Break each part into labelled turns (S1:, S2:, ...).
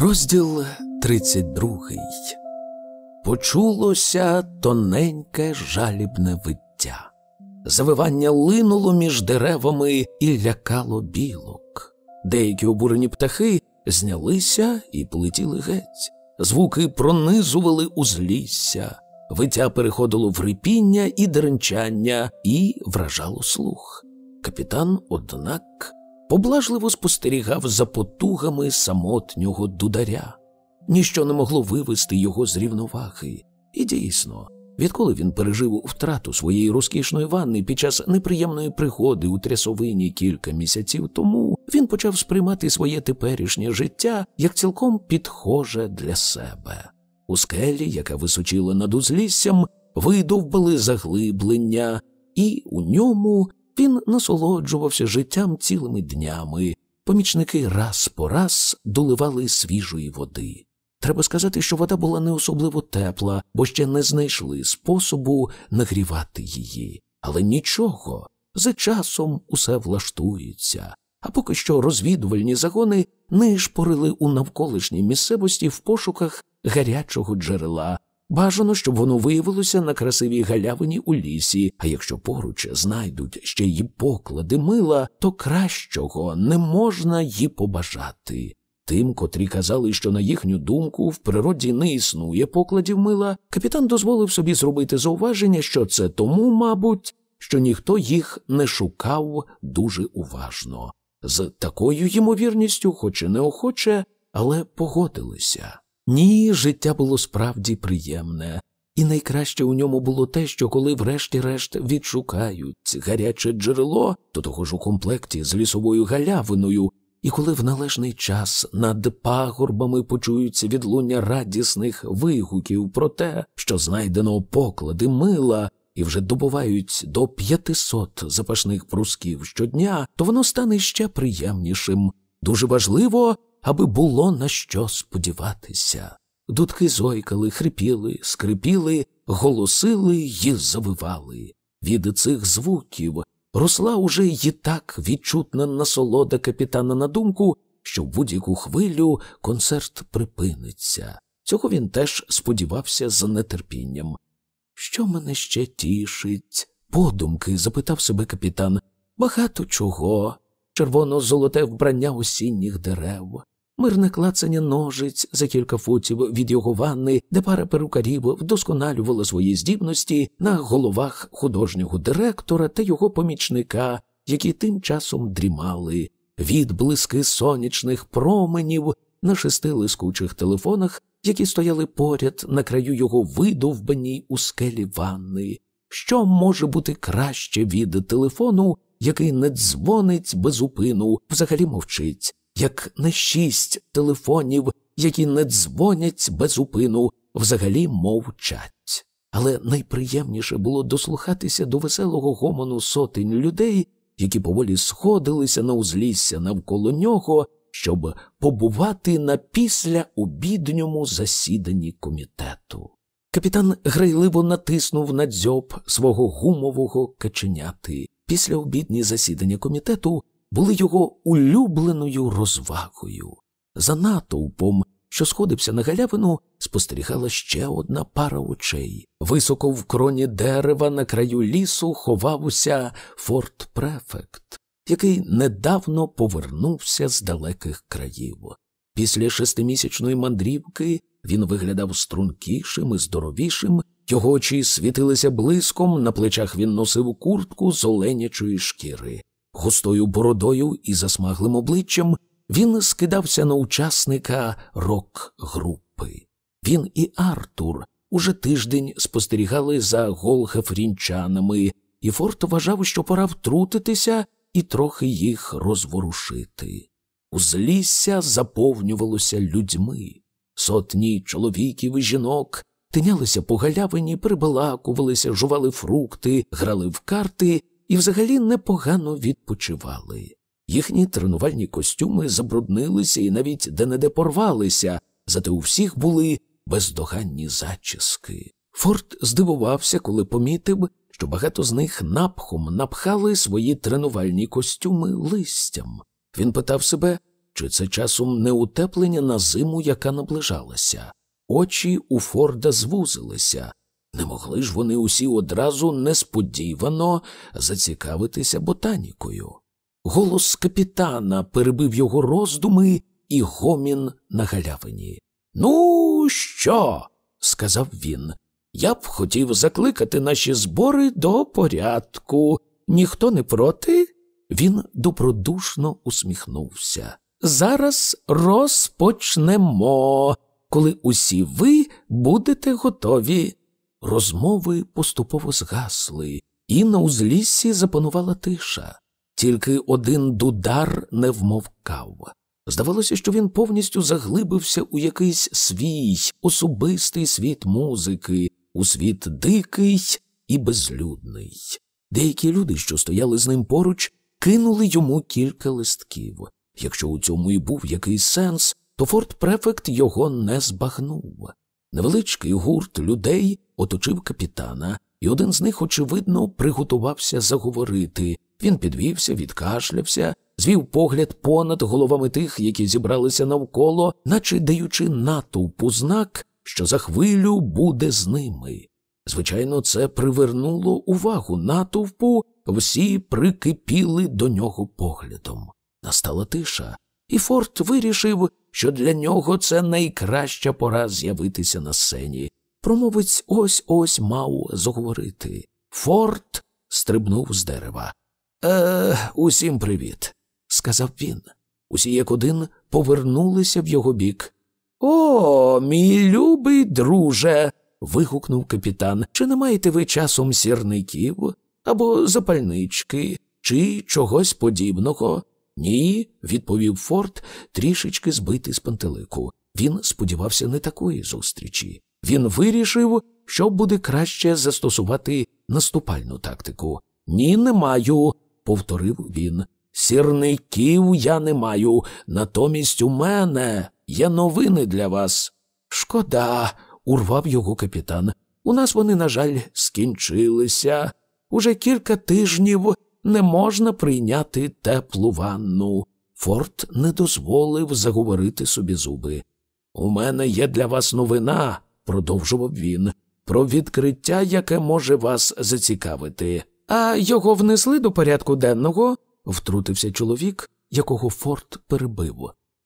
S1: Розділ 32 Почулося тоненьке жалібне виття. Завивання линуло між деревами і лякало білок. Деякі обурені птахи знялися і полетіли геть. Звуки пронизували узлісся, виття переходило в рипіння і деренчання і вражало слух. Капітан, однак, поблажливо спостерігав за потугами самотнього дударя. Ніщо не могло вивести його з рівноваги. І дійсно, відколи він пережив втрату своєї розкішної ванни під час неприємної пригоди у трясовині кілька місяців тому, він почав сприймати своє теперішнє життя як цілком підхоже для себе. У скелі, яка височила над узліссям, видовбали заглиблення, і у ньому він насолоджувався життям цілими днями. Помічники раз по раз доливали свіжої води. Треба сказати, що вода була не особливо тепла, бо ще не знайшли способу нагрівати її. Але нічого, за часом усе влаштується. А поки що розвідувальні загони нишпорили у навколишній місцевості в пошуках гарячого джерела, Бажано, щоб воно виявилося на красивій галявині у лісі, а якщо поруч знайдуть ще й поклади мила, то кращого не можна й побажати. Тим, котрі казали, що на їхню думку в природі не існує покладів мила, капітан дозволив собі зробити зауваження, що це тому, мабуть, що ніхто їх не шукав дуже уважно. З такою ймовірністю, хоч і неохоче, але погодилися. Ні, життя було справді приємне, і найкраще у ньому було те, що коли врешті-решт відшукають гаряче джерело, то того ж у комплекті з лісовою галявиною, і коли в належний час над пагорбами почуються відлуння радісних вигуків про те, що знайдено поклади мила, і вже добувають до п'ятисот запашних прусків щодня, то воно стане ще приємнішим. Дуже важливо аби було на що сподіватися. Дудки зойкали, хрипіли, скрипіли, голосили й завивали. Від цих звуків росла уже й так відчутна насолода капітана на думку, що в будь-яку хвилю концерт припиниться. Цього він теж сподівався з нетерпінням. Що мене ще тішить? Подумки, запитав себе капітан. Багато чого. Червоно-золоте вбрання осінніх дерев, мирне клацання ножиць за кілька футів від його ванни, де пара перукарів вдосконалювала свої здібності на головах художнього директора та його помічника, які тим часом дрімали, відблиски сонячних променів на шести лискучих телефонах, які стояли поряд на краю його видовбаній у скелі ванни. Що може бути краще від телефону, який не дзвонить без упину, взагалі мовчить, як не шість телефонів, які не дзвонять без упину, взагалі мовчать. Але найприємніше було дослухатися до веселого гомону сотень людей, які поволі сходилися на узлісся навколо нього, щоб побувати на післяобідньому засіданні комітету. Капітан грайливо натиснув на дзьоб свого гумового каченяти. Післяобідні засідання комітету були його улюбленою розвагою. За натовпом, що сходився на галявину, спостерігала ще одна пара очей. Високо в кроні дерева на краю лісу ховався форт префект, який недавно повернувся з далеких країв. Після шестимісячної мандрівки він виглядав стрункішим і здоровішим, його очі світилися блиском, на плечах він носив куртку з оленячої шкіри густою бородою і засмаглим обличчям він скидався на учасника рок-групи. Він і Артур уже тиждень спостерігали за голхефрінчанами, і Форт вважав, що пора втрутитися і трохи їх розворушити. Узлісся заповнювалося людьми. Сотні чоловіків і жінок тинялися по галявині, прибалакувалися, жували фрукти, грали в карти і взагалі непогано відпочивали. Їхні тренувальні костюми забруднилися і навіть де-не-де порвалися, зате у всіх були бездоганні зачіски. Форд здивувався, коли помітив, що багато з них напхом напхали свої тренувальні костюми листям. Він питав себе, чи це часом не утеплення на зиму, яка наближалася. Очі у Форда звузилися. Не могли ж вони усі одразу несподівано зацікавитися ботанікою. Голос капітана перебив його роздуми і гомін на галявині. Ну, що? сказав він. Я б хотів закликати наші збори до порядку. Ніхто не проти? Він добродушно усміхнувся. Зараз розпочнемо, коли усі ви будете готові. Розмови поступово згасли, і на узліссі запанувала тиша. Тільки один дудар не вмовкав. Здавалося, що він повністю заглибився у якийсь свій особистий світ музики, у світ дикий і безлюдний. Деякі люди, що стояли з ним поруч, кинули йому кілька листків. Якщо у цьому і був якийсь сенс, то форт префект його не збагнув. Невеличкий гурт людей оточив капітана, і один з них, очевидно, приготувався заговорити. Він підвівся, відкашлявся, звів погляд понад головами тих, які зібралися навколо, наче даючи натовпу знак, що за хвилю буде з ними. Звичайно, це привернуло увагу натовпу, всі прикипіли до нього поглядом. Настала тиша, і Форт вирішив, що для нього це найкраща пора з'явитися на сцені. Промовець ось ось мав заговорити. Форт стрибнув з дерева. Е, усім привіт, сказав він. Усі як один повернулися в його бік. О, мій любий друже. вигукнув капітан. Чи не маєте ви часом сірників або запальнички, чи чогось подібного? Ні, відповів Форд, трішечки збитий з пантелику. Він сподівався не такої зустрічі. Він вирішив, що буде краще застосувати наступальну тактику. Ні, не маю, повторив він. Сірників я не маю, натомість у мене є новини для вас. Шкода, урвав його капітан. У нас вони, на жаль, скінчилися. Уже кілька тижнів не можна прийняти теплу ванну. Форт не дозволив заговорити собі зуби. У мене є для вас новина, продовжував він, про відкриття, яке може вас зацікавити. А його внесли до порядку денного, втрутився чоловік, якого Форд перебив.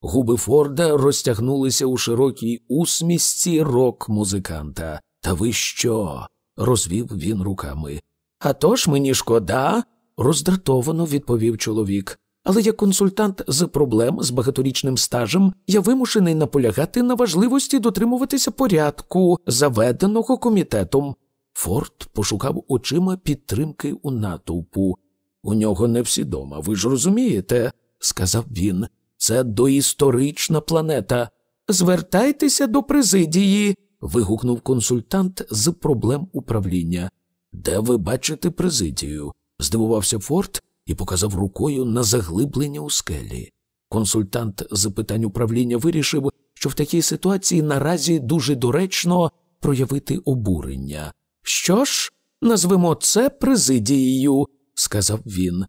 S1: Губи Форда розтягнулися у широкій усмісці рок музиканта. Та ви що? розвів він руками. «А то ж мені шкода, роздратовано відповів чоловік. Але як консультант з проблем з багаторічним стажем я вимушений наполягати на важливості дотримуватися порядку, заведеного комітетом. Форд пошукав очима підтримки у натовпу. У нього не всі дома, ви ж розумієте, сказав він. Це доісторична планета. Звертайтеся до президії. вигукнув консультант з проблем управління. Де ви бачите президію? здивувався Форд і показав рукою на заглиблення у скелі. Консультант з питань управління вирішив, що в такій ситуації наразі дуже доречно проявити обурення. Що ж, назвемо це президією, сказав він.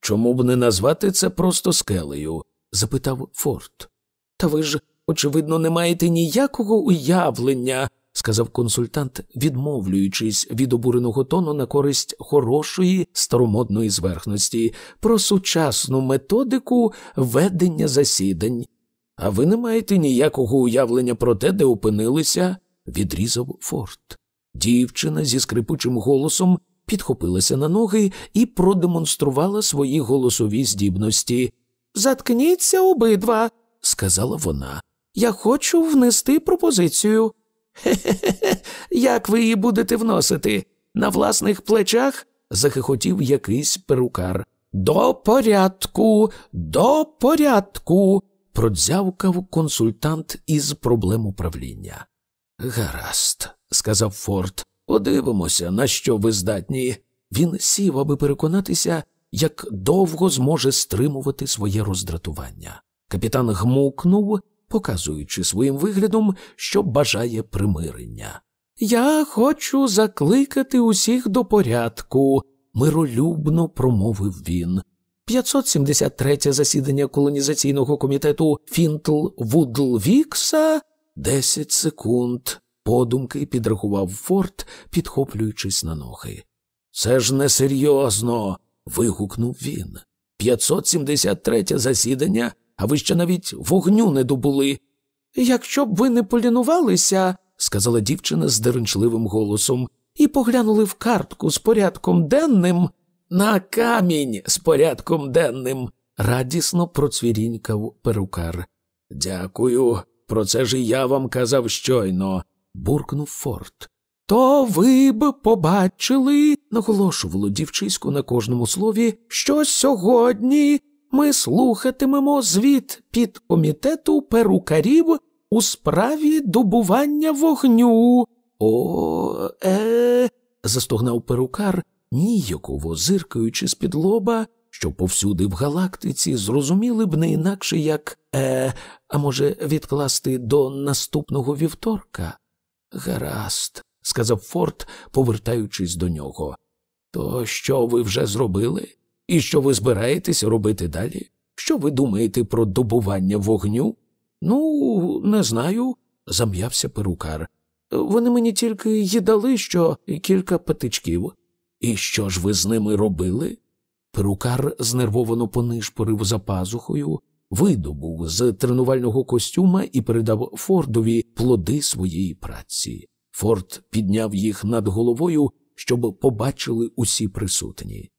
S1: Чому б не назвати це просто скелею? запитав Форд. Та ви ж, очевидно, не маєте ніякого уявлення, сказав консультант, відмовлюючись від обуреного тону на користь хорошої старомодної зверхності, про сучасну методику ведення засідань. А ви не маєте ніякого уявлення про те, де опинилися, відрізав Форд. Дівчина зі скрипучим голосом підхопилася на ноги і продемонструвала свої голосові здібності. Заткніться обидва, сказала вона. Я хочу внести пропозицію. Хе-хе, як ви її будете вносити? На власних плечах? захихотів якийсь перукар. До порядку, до порядку, продзявкав консультант із проблем управління. Гаразд, сказав Форд, подивимося, на що ви здатні. Він сів, аби переконатися, як довго зможе стримувати своє роздратування. Капітан гмукнув показуючи своїм виглядом, що бажає примирення. Я хочу закликати усіх до порядку, миролюбно промовив він. 573 засідання колонізаційного комітету Фінтл Вудл Вікса 10 секунд. Подумки підрахував Форд, підхоплюючись на ноги. Це ж несерйозно. вигукнув він. 573 засідання, а ви ще навіть вогню не добули. Якщо б ви не полінувалися, сказала дівчина з деренчливим голосом, і поглянули в картку з порядком денним. На камінь з порядком денним, радісно процвірінькав перукар. Дякую, про це ж і я вам казав щойно, буркнув Форт. То ви б побачили, наголошувало дівчисько на кожному слові, що сьогодні ми слухатимемо звіт під комітету перукарів у справі добування вогню. О, е. застогнав перукар, ніяково зиркаючи з під лоба, що повсюди в галактиці зрозуміли б не інакше, як е, а може, відкласти до наступного вівторка. Гаразд, сказав Форд, повертаючись до нього. То що ви вже зробили? І що ви збираєтесь робити далі? Що ви думаєте про добування вогню? Ну, не знаю, зам'явся перукар. Вони мені тільки й дали що кілька патичків. І що ж ви з ними робили? Перукар знервовано понишпорив за пазухою, видобув з тренувального костюма і передав Фордові плоди своєї праці. Форд підняв їх над головою, щоб побачили усі присутні.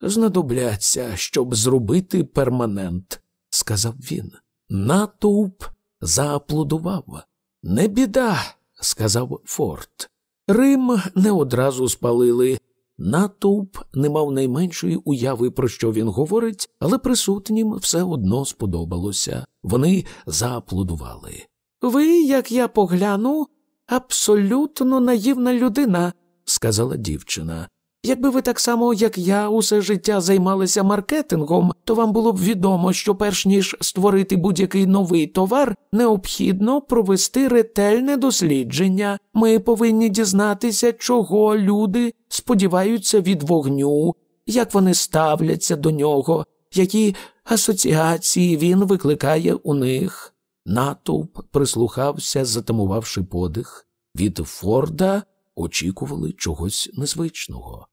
S1: Знадобляться, щоб зробити перманент, сказав він. Натовп зааплодував. Не біда, сказав Форд. Рим не одразу спалили. Натовп не мав найменшої уяви, про що він говорить, але присутнім все одно сподобалося. Вони зааплодували. Ви, як я погляну, абсолютно наївна людина, сказала дівчина. Якби ви так само, як я, усе життя займалися маркетингом, то вам було б відомо, що перш ніж створити будь-який новий товар, необхідно провести ретельне дослідження. Ми повинні дізнатися, чого люди сподіваються від вогню, як вони ставляться до нього, які асоціації він викликає у них. Натовп прислухався, затамувавши подих. Від Форда очікували чогось незвичного.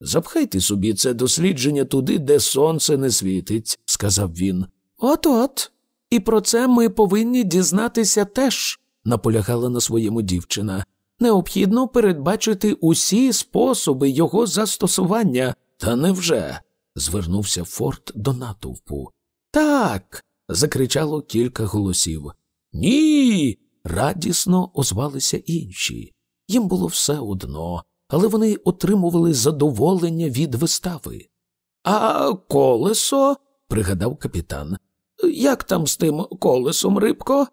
S1: Запхайте собі це дослідження туди, де сонце не світить, сказав він. От от. І про це ми повинні дізнатися теж, наполягала на своєму дівчина. Необхідно передбачити усі способи його застосування. Та невже? звернувся Форт до натовпу. Так. закричало кілька голосів. Ні. радісно озвалися інші. Їм було все одно але вони отримували задоволення від вистави. А колесо, пригадав капітан. Як там з тим колесом, рибко?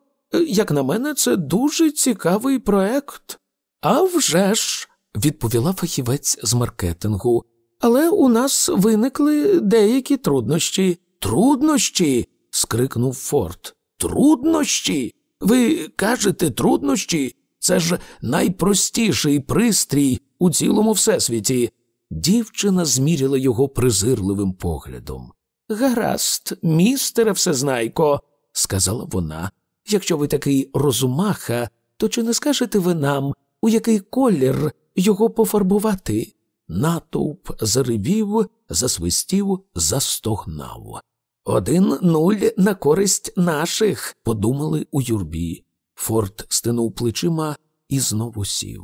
S1: Як на мене, це дуже цікавий проект. «А вже ж», – відповіла фахівець з маркетингу. Але у нас виникли деякі труднощі. Труднощі. скрикнув Форд. Труднощі? Ви кажете труднощі? Це ж найпростіший пристрій у цілому всесвіті. Дівчина зміряла його презирливим поглядом. Гаразд, містере Всезнайко, сказала вона. Якщо ви такий розумаха, то чи не скажете ви нам, у який колір його пофарбувати? Натовп заревів, засвистів, застогнав. Один нуль на користь наших, подумали у юрбі. Форт стинув плечима і знову сів.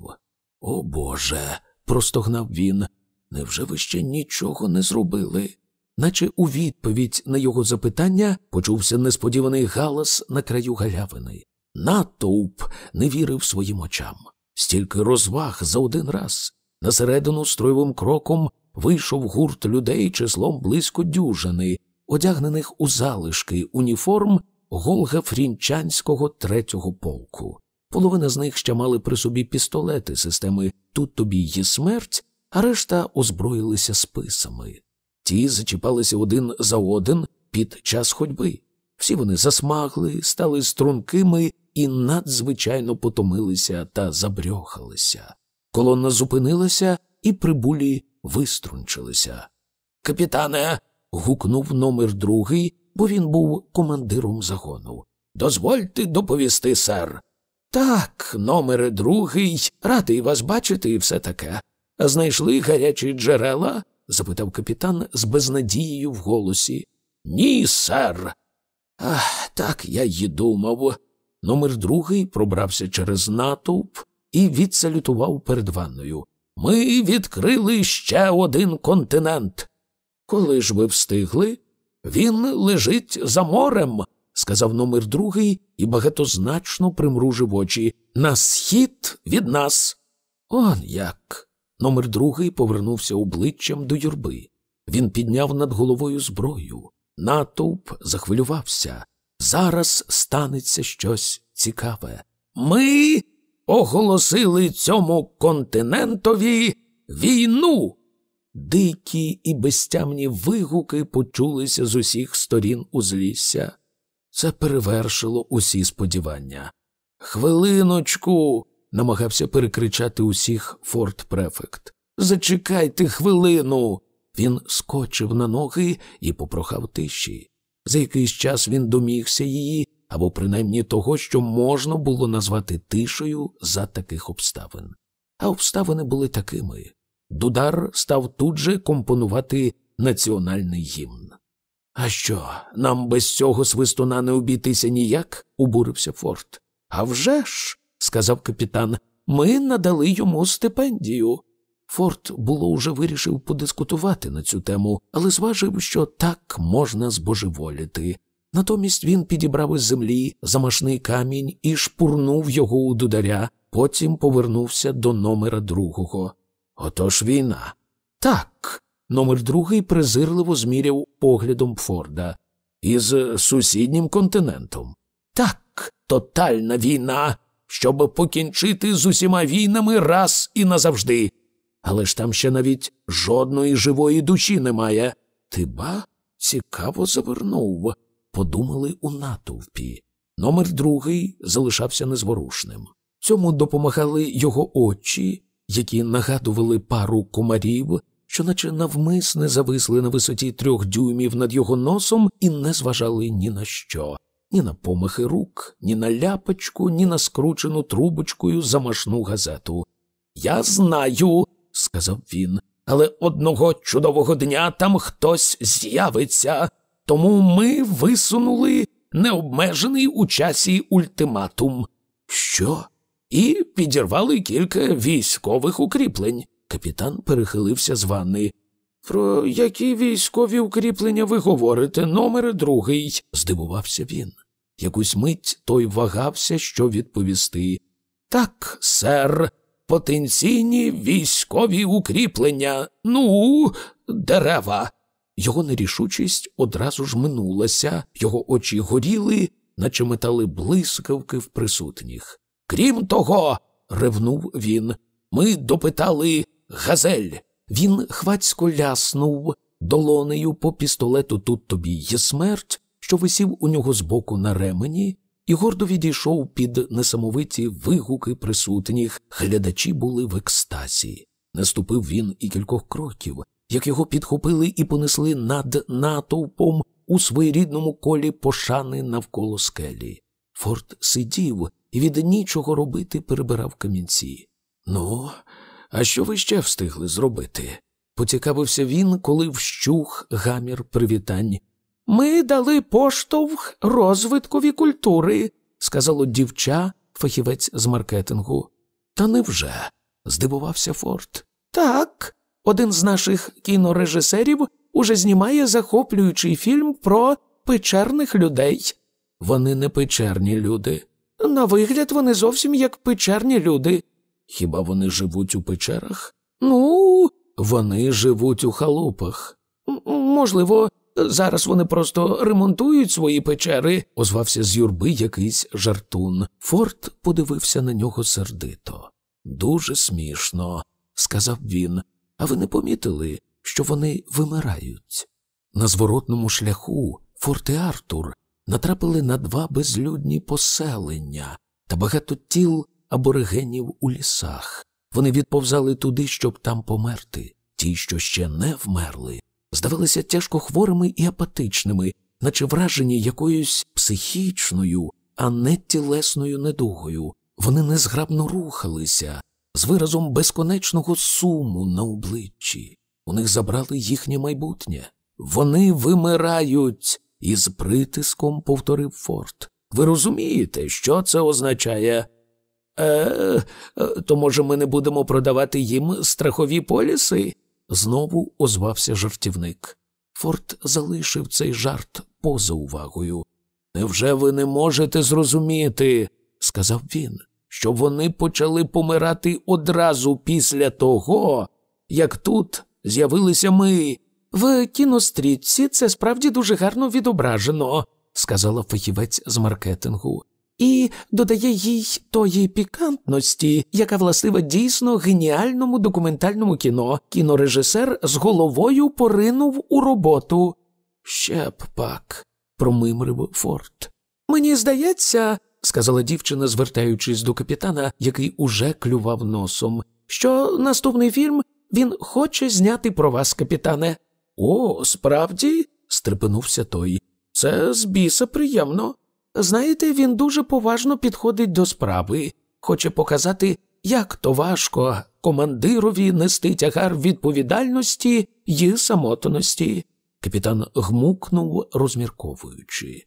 S1: О Боже. простогнав він. Невже ви ще нічого не зробили? Наче у відповідь на його запитання почувся несподіваний галас на краю галявини. Натовп не вірив своїм очам. Стільки розваг за один раз. На середину строєвим кроком вийшов гурт людей числом близько дюжини, одягнених у залишки уніформ Голга Фрінчанського третього полку. Половина з них ще мали при собі пістолети системи Тут тобі є смерть, а решта озброїлися списами. Ті зачіпалися один за один під час ходьби. Всі вони засмагли, стали стрункими і надзвичайно потомилися та забрьохалися. Колона зупинилася, і прибулі виструнчилися. Капітане, гукнув номер другий, бо він був командиром загону. Дозвольте доповісти, сер. Так, номер другий, радий вас бачити і все таке. Знайшли гарячі джерела? запитав капітан з безнадією в голосі. Ні, сер. Ах, так я й думав. Номер другий пробрався через натовп і відсалютував перед ванною. Ми відкрили ще один континент. Коли ж ви встигли? Він лежить за морем, сказав номер другий і багатозначно примружив очі. На схід від нас. Он як. Номер другий повернувся обличчям до юрби. Він підняв над головою зброю. Натовп захвилювався. Зараз станеться щось цікаве. Ми оголосили цьому континентові війну. Дикі і безтямні вигуки почулися з усіх сторін узлісся. Це перевершило усі сподівання. Хвилиночку. намагався перекричати усіх форт префект. Зачекайте хвилину. Він скочив на ноги і попрохав тиші. За якийсь час він домігся її, або принаймні того, що можна було назвати тишею за таких обставин. А обставини були такими. Дудар став тут же компонувати національний гімн. А що, нам без цього свистуна не обійтися ніяк? обурився Форт. «А вже ж», – сказав капітан, ми надали йому стипендію. Форт було уже вирішив подискутувати на цю тему, але зважив, що так можна збожеволіти. Натомість він підібрав із землі замашний камінь і шпурнув його у дударя, потім повернувся до номера другого. Отож війна. Так. Номер другий презирливо зміряв поглядом Форда. Із сусіднім континентом. Так, тотальна війна, щоб покінчити з усіма війнами раз і назавжди. Але ж там ще навіть жодної живої душі немає. Ти ба цікаво завернув, подумали у натовпі. Номер другий залишався незворушним. Цьому допомагали його очі, які нагадували пару комарів, що наче навмисне зависли на висоті трьох дюймів над його носом і не зважали ні на що, ні на помахи рук, ні на ляпочку, ні на скручену трубочкою замашну газету. Я знаю, сказав він, але одного чудового дня там хтось з'явиться, тому ми висунули необмежений у часі ультиматум. Що? І підірвали кілька військових укріплень. Капітан перехилився з ванни. Про які військові укріплення ви говорите, номер другий? здивувався він. Якусь мить той вагався, що відповісти. Так, сер, потенційні військові укріплення, ну, дерева. Його нерішучість одразу ж минулася, його очі горіли, наче метали блискавки в присутніх. Крім того, ревнув він, ми допитали газель. Він хвацько ляснув долонею по пістолету тут тобі є смерть, що висів у нього збоку на ремені, і гордо відійшов під несамовиті вигуки присутніх. Глядачі були в екстазі. Наступив він і кількох кроків, як його підхопили і понесли над натовпом у своєрідному колі пошани навколо скелі. Форт сидів і від нічого робити перебирав камінці. Ну, а що ви ще встигли зробити? поцікавився він, коли вщух гамір привітань. Ми дали поштовх розвиткові культури, сказало дівча, фахівець з маркетингу. Та невже? здивувався Форт. Так, один з наших кінорежисерів уже знімає захоплюючий фільм про печерних людей. Вони не печерні люди. На вигляд, вони зовсім як печерні люди. Хіба вони живуть у печерах? Ну, вони живуть у халупах. Можливо, зараз вони просто ремонтують свої печери, озвався з юрби якийсь жартун. Форт подивився на нього сердито. Дуже смішно, сказав він. А ви не помітили, що вони вимирають? На зворотному шляху Форт і Артур натрапили на два безлюдні поселення та багато тіл аборигенів у лісах. Вони відповзали туди, щоб там померти. Ті, що ще не вмерли, здавалися тяжко хворими і апатичними, наче вражені якоюсь психічною, а не тілесною недугою. Вони незграбно рухалися з виразом безконечного суму на обличчі. У них забрали їхнє майбутнє. Вони вимирають, із притиском повторив Форд. Ви розумієте, що це означає? Е, е, то, може, ми не будемо продавати їм страхові поліси? Знову озвався жартівник. Форд залишив цей жарт поза увагою. Невже ви не можете зрозуміти, сказав він, що вони почали помирати одразу після того, як тут з'явилися ми. В кінострічці це справді дуже гарно відображено, сказала фахівець з маркетингу, і додає їй тої пікантності, яка властива дійсно геніальному документальному кіно. Кінорежисер з головою поринув у роботу. Ще б пак, промимрив Форд. Мені здається, сказала дівчина, звертаючись до капітана, який уже клював носом, що наступний фільм він хоче зняти про вас, капітане. О, справді? стрепенувся той. Це з біса приємно. Знаєте, він дуже поважно підходить до справи, хоче показати, як то важко командирові нести тягар відповідальності й самотності. Капітан гмукнув, розмірковуючи.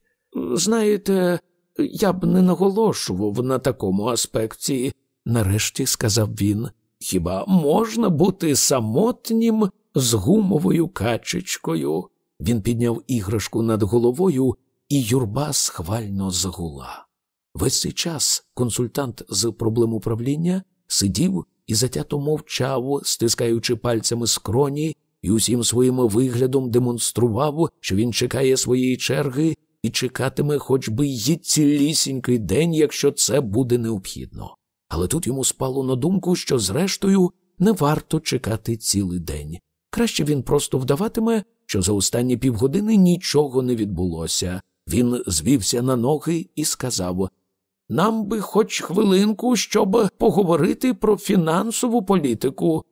S1: Знаєте, я б не наголошував на такому аспекті, нарешті сказав він. Хіба можна бути самотнім з гумовою качечкою? Він підняв іграшку над головою, і юрба схвально загула. Весь цей час консультант з проблем управління сидів і затято мовчав, стискаючи пальцями скроні, і усім своїм виглядом демонстрував, що він чекає своєї черги і чекатиме хоч би й цілісінький день, якщо це буде необхідно. Але тут йому спало на думку, що, зрештою, не варто чекати цілий день. Краще він просто вдаватиме, що за останні півгодини нічого не відбулося. Він звівся на ноги і сказав Нам би хоч хвилинку, щоб поговорити про фінансову політику.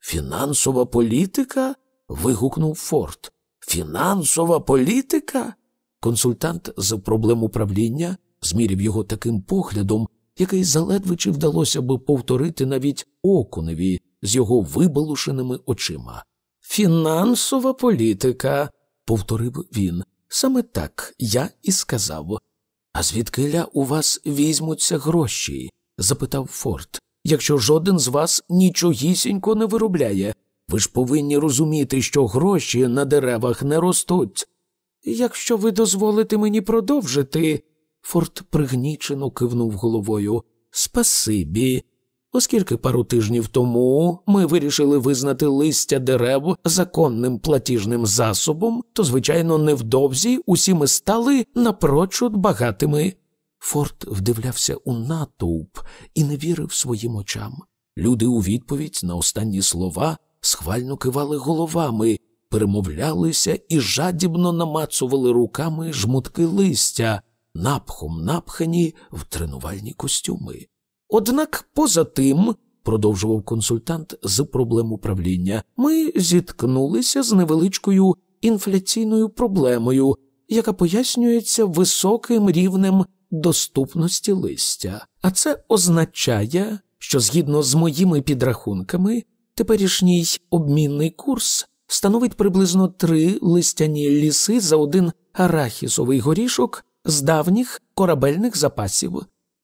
S1: Фінансова політика? вигукнув Форд. Фінансова політика? Консультант з проблем управління змірів його таким поглядом, який заледве чи вдалося би повторити навіть окуневі з його вибалушеними очима. Фінансова політика, повторив він. Саме так я і сказав. А звідкиля у вас візьмуться гроші? запитав Форд. Якщо жоден з вас нічогісінько не виробляє, ви ж повинні розуміти, що гроші на деревах не ростуть. Якщо ви дозволите мені продовжити, Форд пригнічено кивнув головою. Спасибі. Оскільки пару тижнів тому ми вирішили визнати листя дерев законним платіжним засобом, то, звичайно, невдовзі усі ми стали напрочуд багатими. Форд вдивлявся у натовп і не вірив своїм очам. Люди у відповідь на останні слова схвально кивали головами, перемовлялися і жадібно намацували руками жмутки листя, напхом напхані в тренувальні костюми. Однак, поза тим, продовжував консультант з проблем управління, ми зіткнулися з невеличкою інфляційною проблемою, яка пояснюється високим рівнем доступності листя. А це означає, що згідно з моїми підрахунками, теперішній обмінний курс становить приблизно три листяні ліси за один арахісовий горішок з давніх корабельних запасів.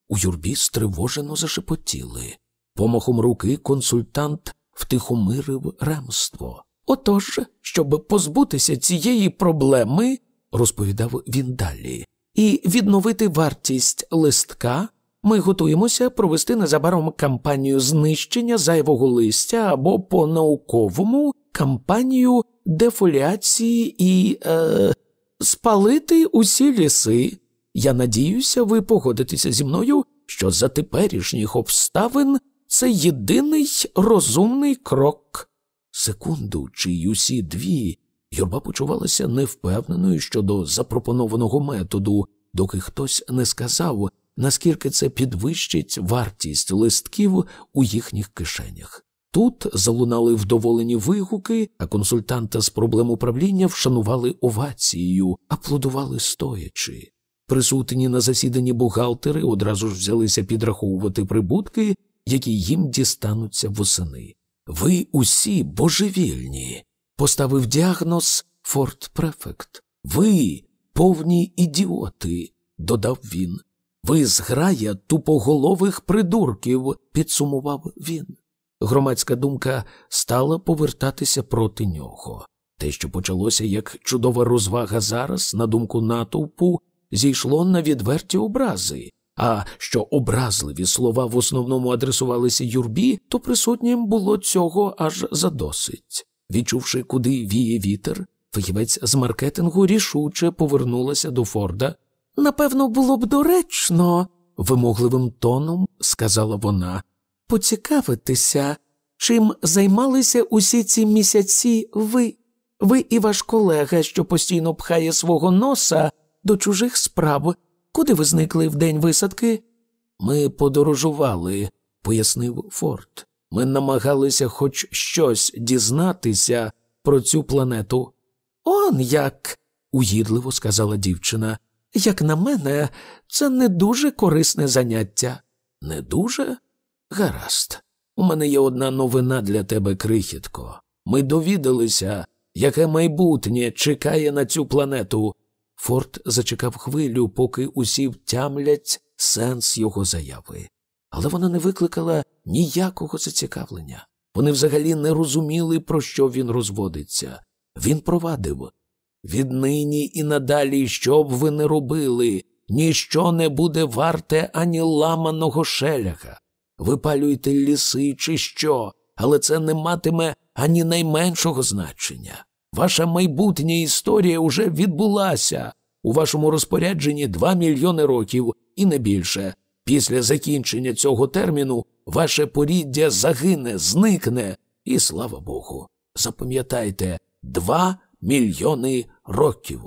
S1: У юрбі стривожено зашепотіли. Помахом руки консультант втихомирив ремство. Отож, щоб позбутися цієї проблеми, розповідав він далі, і відновити вартість листка, ми готуємося провести незабаром кампанію знищення зайвого листя або по науковому кампанію дефоліації і е, спалити усі ліси. Я надіюся, ви погодитеся зі мною, що за теперішніх обставин це єдиний розумний крок. Секунду, чи усі дві, Юрба почувалася невпевненою щодо запропонованого методу, доки хтось не сказав, наскільки це підвищить вартість листків у їхніх кишенях. Тут залунали вдоволені вигуки, а консультанта з проблем управління вшанували овацією, аплодували стоячи. Присутні на засіданні бухгалтери одразу ж взялися підраховувати прибутки, які їм дістануться восени. Ви усі божевільні, поставив діагноз Форт Префект. Ви повні ідіоти, додав він. Ви зграя тупоголових придурків, підсумував він. Громадська думка стала повертатися проти нього. Те, що почалося як чудова розвага зараз, на думку натовпу, зійшло на відверті образи, а що образливі слова в основному адресувалися юрбі, то присутнім було цього аж задосить. Відчувши, куди віє вітер, фахівець з маркетингу рішуче повернулася до Форда. Напевно, було б доречно, вимогливим тоном сказала вона, поцікавитися, чим займалися усі ці місяці ви, ви і ваш колега, що постійно пхає свого носа до чужих справ. Куди ви зникли в день висадки? Ми подорожували, пояснив Форд. Ми намагалися хоч щось дізнатися про цю планету. Он як, угідливо сказала дівчина. Як на мене, це не дуже корисне заняття. Не дуже? Гаразд. У мене є одна новина для тебе, крихітко. Ми довідалися, яке майбутнє чекає на цю планету. Форд зачекав хвилю, поки усі втямлять сенс його заяви. Але вона не викликала ніякого зацікавлення. Вони взагалі не розуміли, про що він розводиться. Він провадив віднині і надалі, що б ви не робили, ніщо не буде варте ані ламаного шеляха. Випалюйте ліси, чи що, але це не матиме ані найменшого значення. Ваша майбутня історія уже відбулася. У вашому розпорядженні два мільйони років і не більше. Після закінчення цього терміну ваше поріддя загине, зникне, і слава Богу. Запам'ятайте, два мільйони років.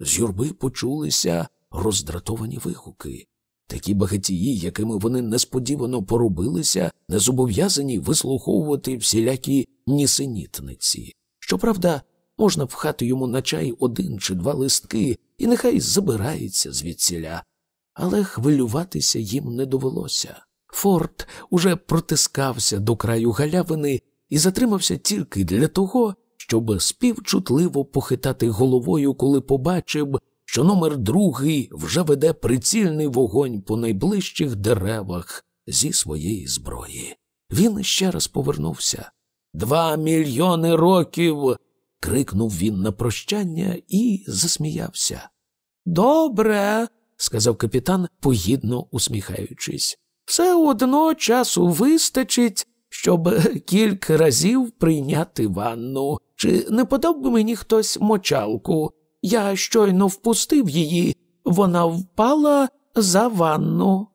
S1: З юрби почулися роздратовані вигуки. Такі багатії, якими вони несподівано порубилися, не зобов'язані вислуховувати всілякі нісенітниці. Щоправда, можна пхати йому на чай один чи два листки, і нехай забирається звідсіля. Але хвилюватися їм не довелося. Форт уже протискався до краю галявини і затримався тільки для того, щоб співчутливо похитати головою, коли побачив, що номер другий вже веде прицільний вогонь по найближчих деревах зі своєї зброї. Він ще раз повернувся. Два мільйони років. Крикнув він на прощання і засміявся. Добре, сказав капітан, погідно усміхаючись. Все одно часу вистачить, щоб кілька разів прийняти ванну. Чи не подав би мені хтось мочалку? Я щойно впустив її, вона впала за ванну.